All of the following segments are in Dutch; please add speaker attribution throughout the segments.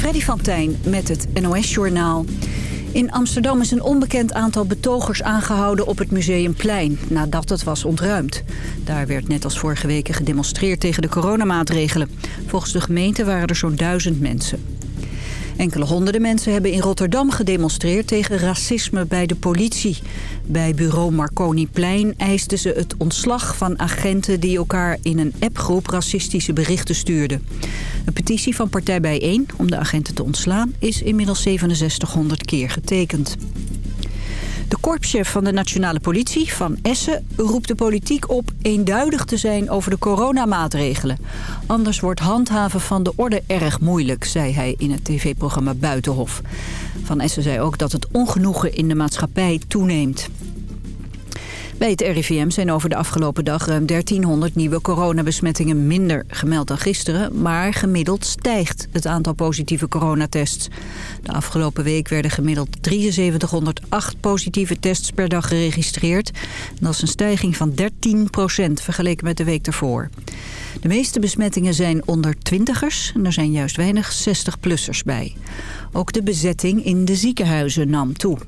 Speaker 1: Freddy van Tijn met het NOS-journaal. In Amsterdam is een onbekend aantal betogers aangehouden op het Museumplein... nadat het was ontruimd. Daar werd net als vorige weken gedemonstreerd tegen de coronamaatregelen. Volgens de gemeente waren er zo'n duizend mensen. Enkele honderden mensen hebben in Rotterdam gedemonstreerd tegen racisme bij de politie. Bij bureau Marconiplein eisten ze het ontslag van agenten die elkaar in een appgroep racistische berichten stuurden. Een petitie van Partij Bijeen om de agenten te ontslaan is inmiddels 6700 keer getekend. De korpschef van de nationale politie, Van Essen, roept de politiek op eenduidig te zijn over de coronamaatregelen. Anders wordt handhaven van de orde erg moeilijk, zei hij in het tv-programma Buitenhof. Van Essen zei ook dat het ongenoegen in de maatschappij toeneemt. Bij het RIVM zijn over de afgelopen dag ruim 1300 nieuwe coronabesmettingen minder gemeld dan gisteren. Maar gemiddeld stijgt het aantal positieve coronatests. De afgelopen week werden gemiddeld 7308 positieve tests per dag geregistreerd. Dat is een stijging van 13% vergeleken met de week daarvoor. De meeste besmettingen zijn onder twintigers en er zijn juist weinig 60-plussers bij. Ook de bezetting in de ziekenhuizen nam toe.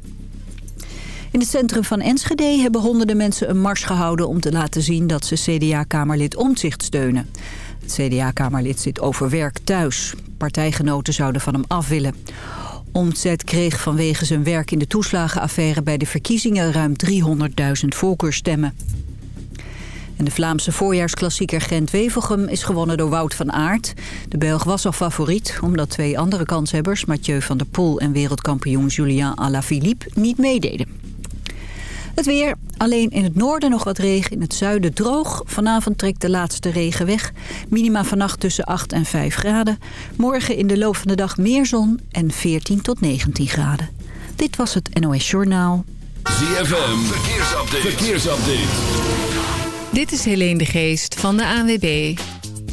Speaker 1: In het centrum van Enschede hebben honderden mensen een mars gehouden... om te laten zien dat ze CDA-kamerlid Omtzigt steunen. Het CDA-kamerlid zit overwerk thuis. Partijgenoten zouden van hem af willen. Omtzet kreeg vanwege zijn werk in de toeslagenaffaire bij de verkiezingen ruim 300.000 voorkeurstemmen. En de Vlaamse voorjaarsklassieker Gent-Wevelgem is gewonnen door Wout van Aert. De Belg was al favoriet, omdat twee andere kanshebbers... Mathieu van der Poel en wereldkampioen Julien Alaphilippe niet meededen. Het weer, alleen in het noorden nog wat regen, in het zuiden droog. Vanavond trekt de laatste regen weg. Minima vannacht tussen 8 en 5 graden. Morgen in de loop van de dag meer zon en 14 tot 19 graden. Dit was het NOS Journaal.
Speaker 2: ZFM, verkeersupdate. verkeersupdate.
Speaker 3: Dit is Helene de Geest van de ANWB.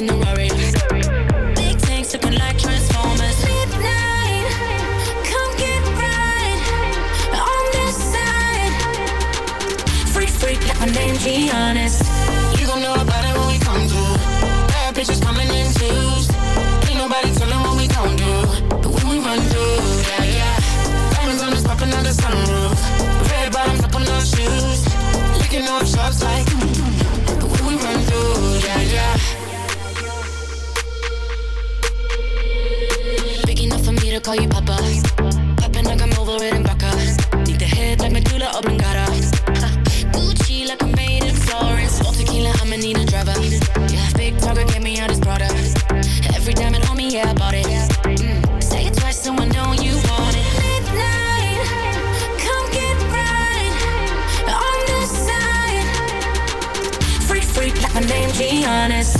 Speaker 4: In the Rari. Big tanks looking like Transformers. Come get right on this side. Freak, freak, like my name. call you Papa. Popping like I'm over it in Baca. Need the head like Medulla Oblongata. Gucci like I'm made in Florence. All tequila,
Speaker 5: I'ma need a driver. Yeah,
Speaker 4: big talker, get me out his brother. Every diamond on me, yeah, I bought it. Mm. Say it twice, so I know you want it.
Speaker 6: Like my name, be honest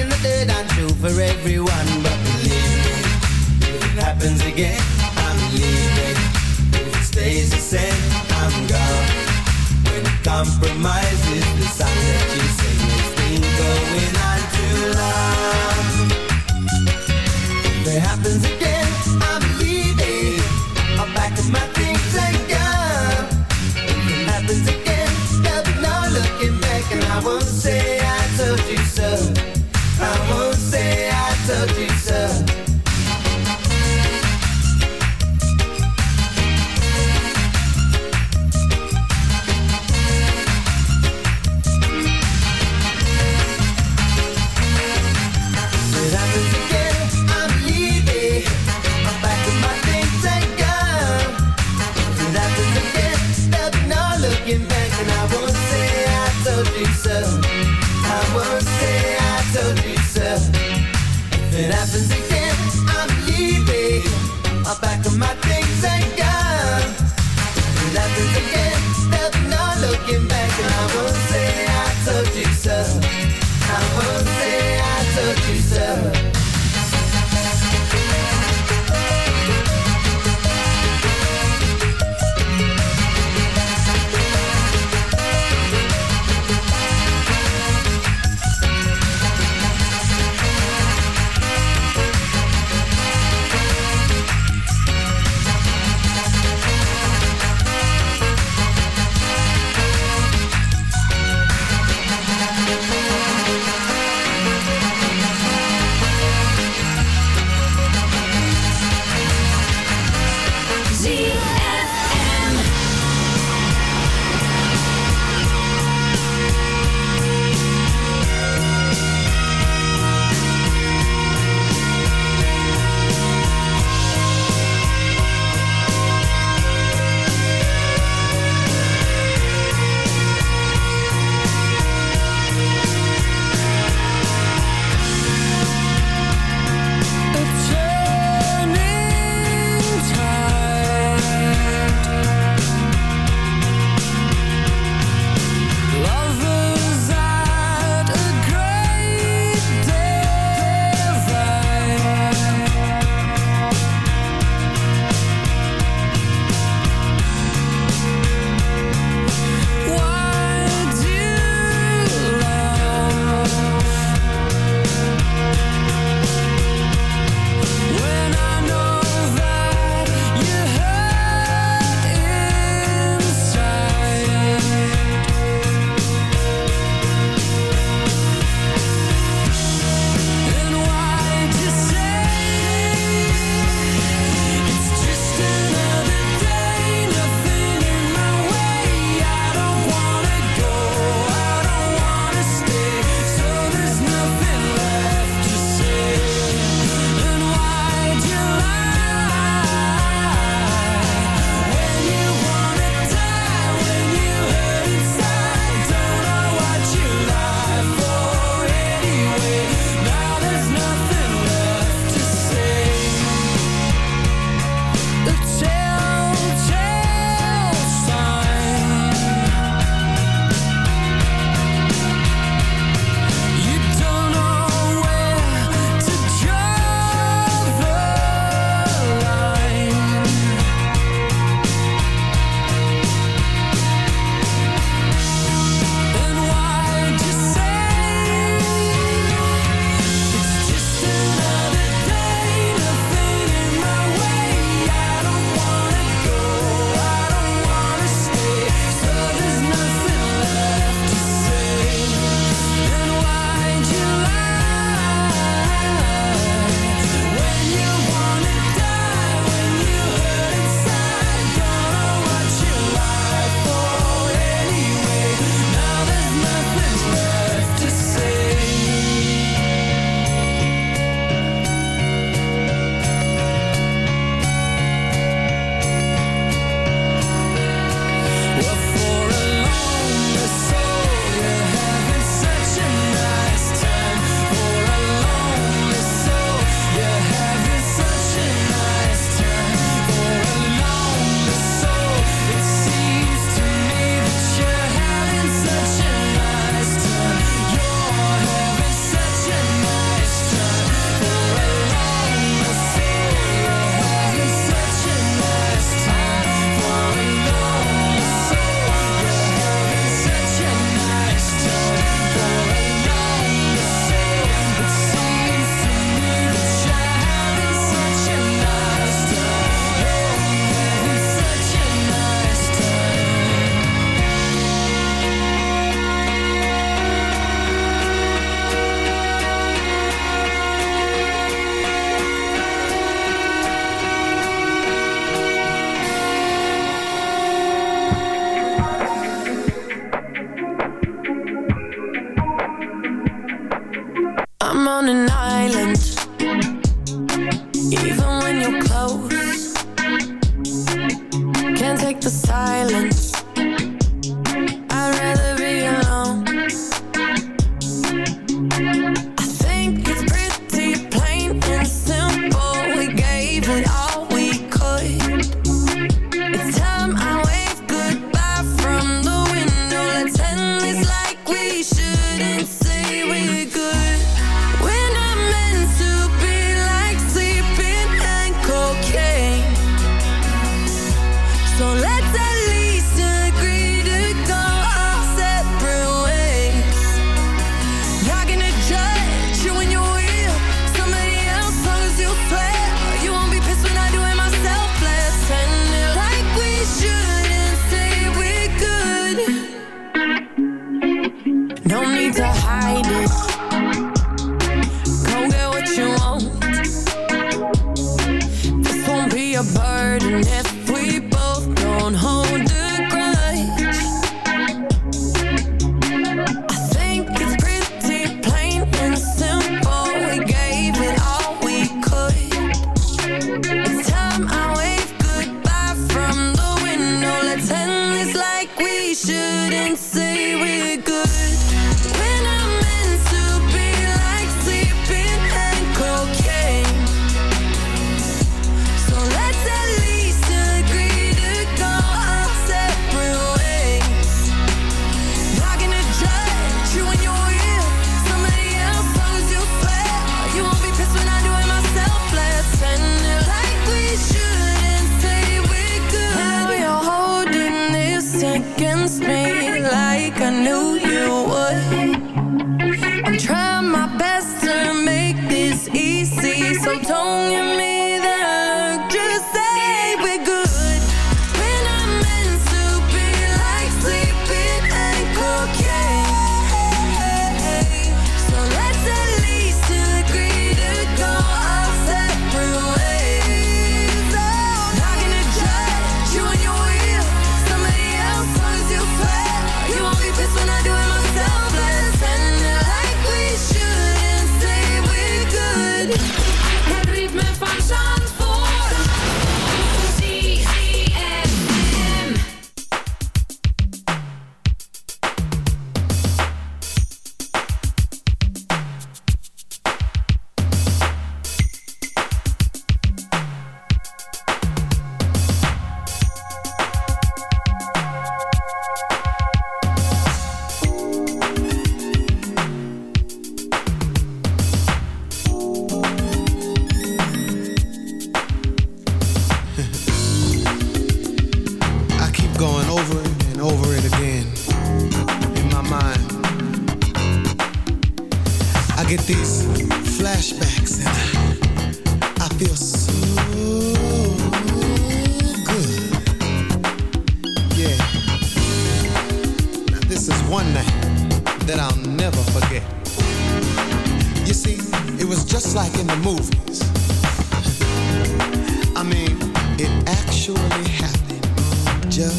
Speaker 6: in the dirt and true for everyone. But believe me, if it happens again, I'm leaving. If it stays the same, I'm gone. When compromises the song that you sing, it's been going on too long. If it happens again, I'm leaving. I'll pack up my things and go. If it happens again, there'll be no looking back, and I won't say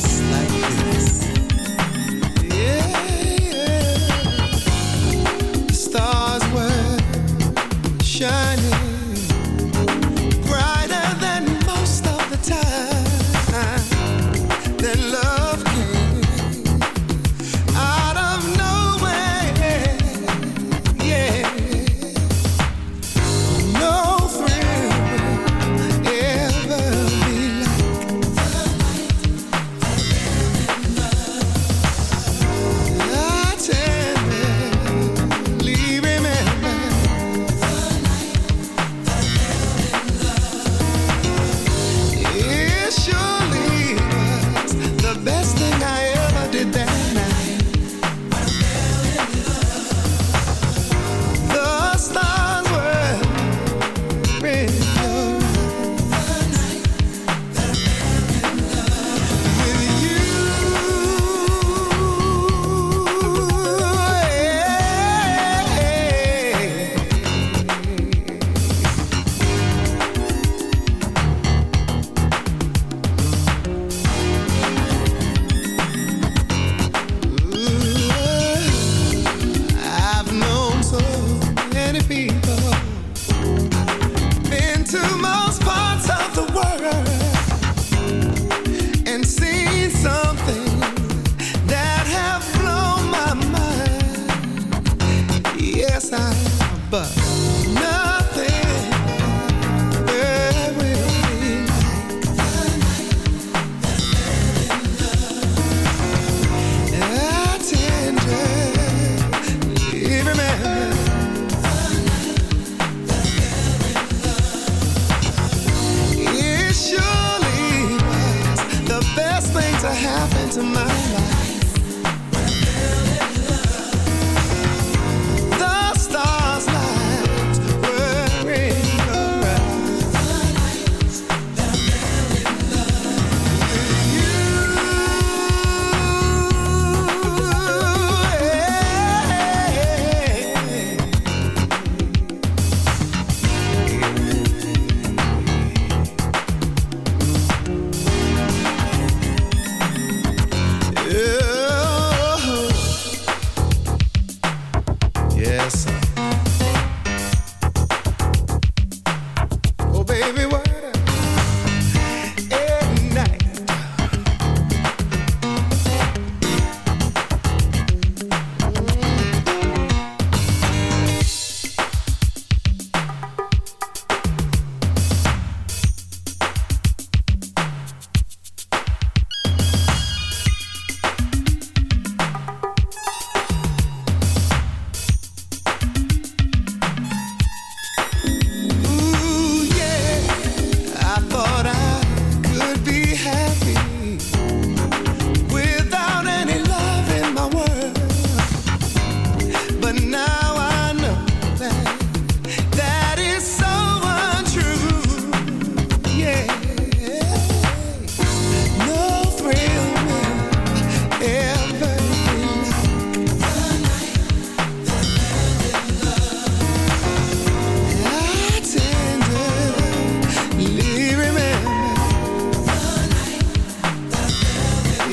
Speaker 7: just like this.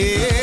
Speaker 7: yeah.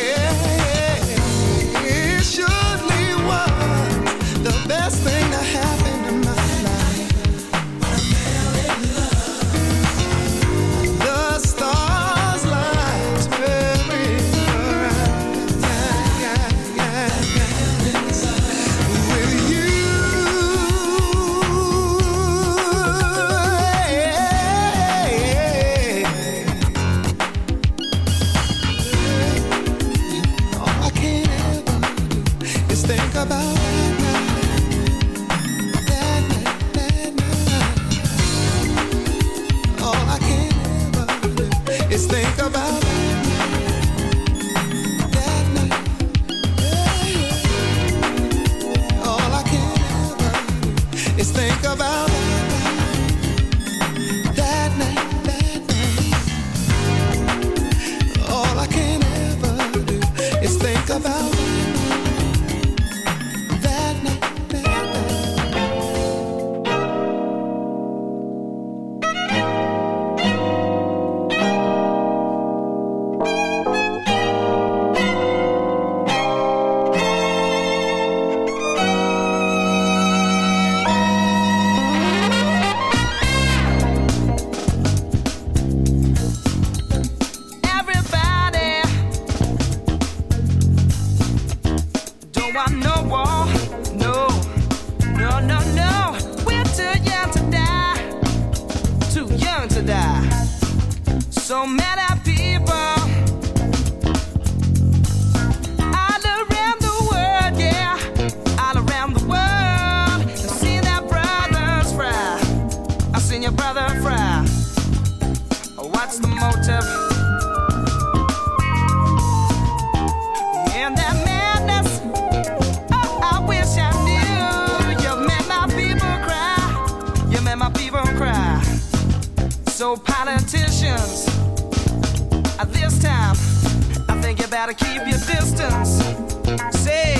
Speaker 8: and your brother Fry. What's the motive? And that madness, oh, I wish I knew. You made my people cry. You made my people cry. So, politicians, at this time, I think you better keep your distance. Say,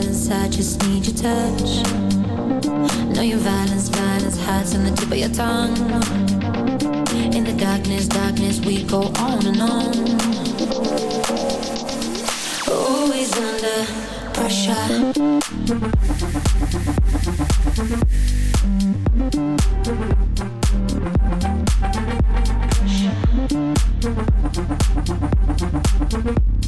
Speaker 9: violence, I just need your touch. Know your violence, violence hides on the tip of your tongue. In the darkness, darkness, we go on and on. Always under pressure. pressure.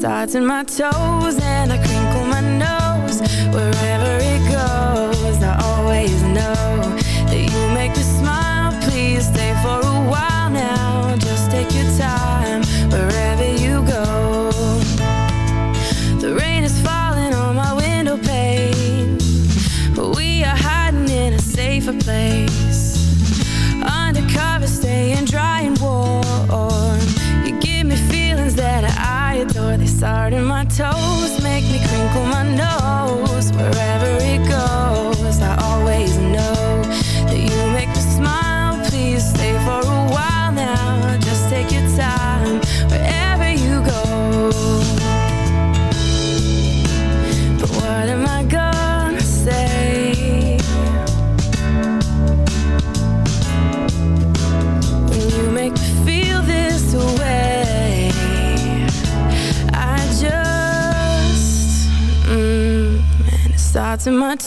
Speaker 10: Starts in my toes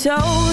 Speaker 11: so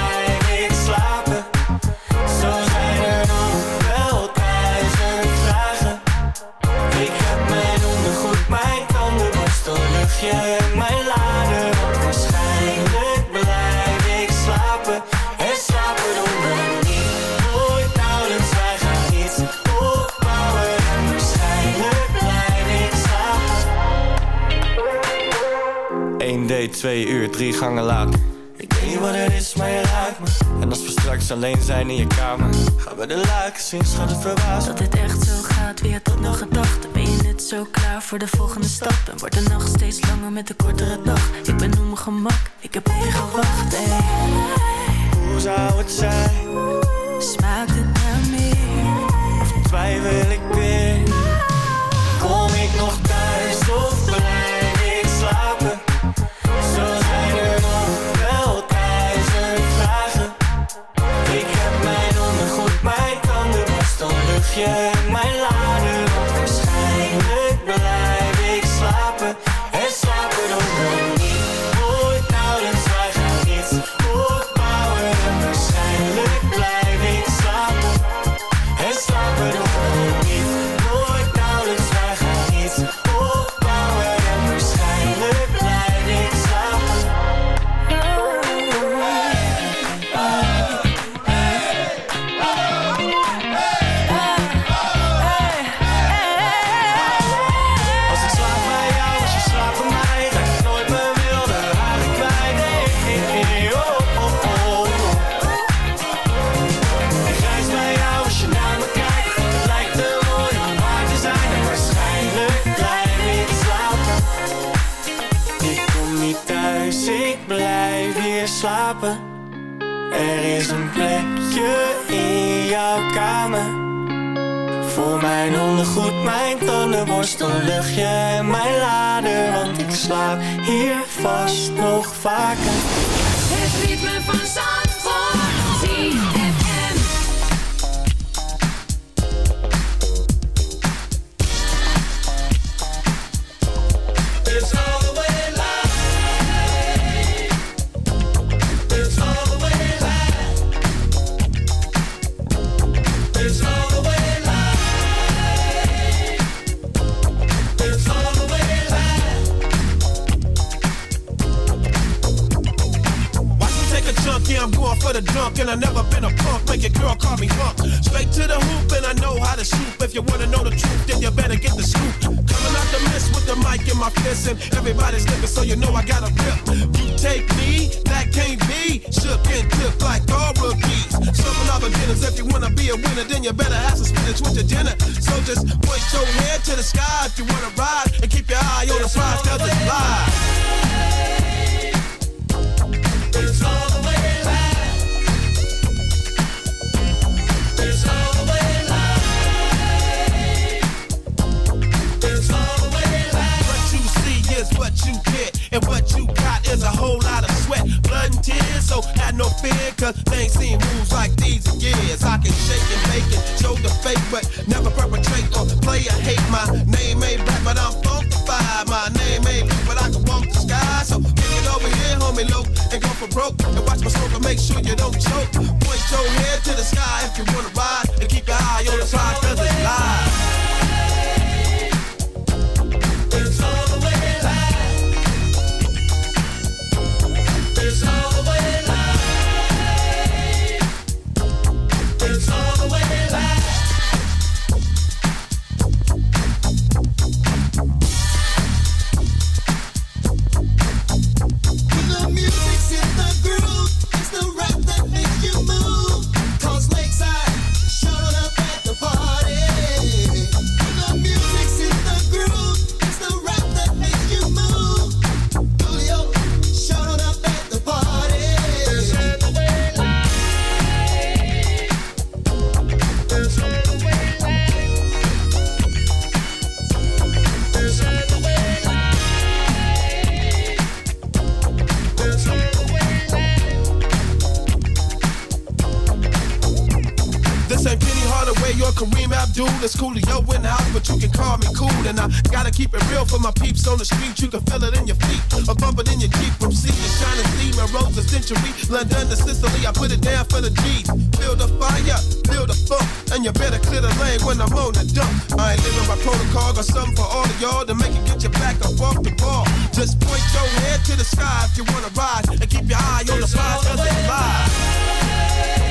Speaker 12: tandenborstel, luchtje en mijn lader. Want waarschijnlijk blijf ik slapen. En slapen doen we niet. Nooit nauwelijks, wij gaan iets opbouwen. En waarschijnlijk blijf ik slapen. Eén date, twee uur, drie gangen later. Ik weet niet wat het is, maar je raakt me. En als we straks alleen zijn in je kamer, gaan we de luiken zien, schat het verbaasd.
Speaker 11: Dat dit echt zo gaat, wie had dat nog gedacht? Ben je zo klaar voor de volgende stap? En wordt de nacht steeds langer met de kortere dag? Ik ben op mijn gemak, ik heb op je gewacht, ey.
Speaker 12: Hoe zou het zijn?
Speaker 11: Smaakt het naar meer?
Speaker 12: Of twijfel ik weer? Kom ik nog thuis of blijf ik slapen? Zo zijn er nog wel duizend vragen. Ik heb mijn ondergoed, mijn tandenborstel, luchtje en mijn tandenborstel, luchtje en mijn lader. Want ik slaap hier vast nog vaker.
Speaker 13: Het ritme van Zandvoort.
Speaker 14: I'm pissing. Everybody's looking, so you know I got a grip. You take me, that can't be. Shook and tipped like all rookies. Serving all beginners. If you wanna be a winner, then you better have some spinach with your dinner. So just point your head to the sky to the sky if you wanna rise and keep your eye on the prize cause it's live.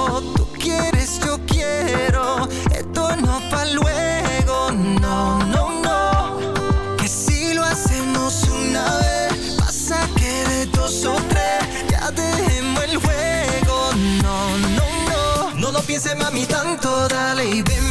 Speaker 15: dice mami tanto, dale y ven.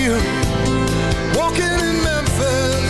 Speaker 7: you. Walking in Memphis.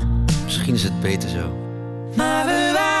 Speaker 16: Is het beter zo.
Speaker 9: Maar we waren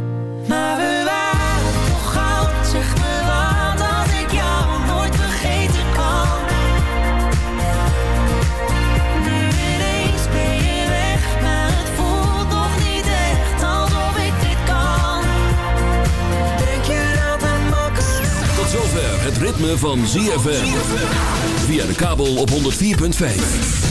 Speaker 9: Maar we waren toch gauw, zeg me waar dat ik jou nooit vergeten kan. Nu ineens ben je weg, maar het voelt toch niet echt alsof ik dit kan. Denk je dat een makker stond?
Speaker 2: Tot zover het ritme van CFN. Via de kabel op 104.5.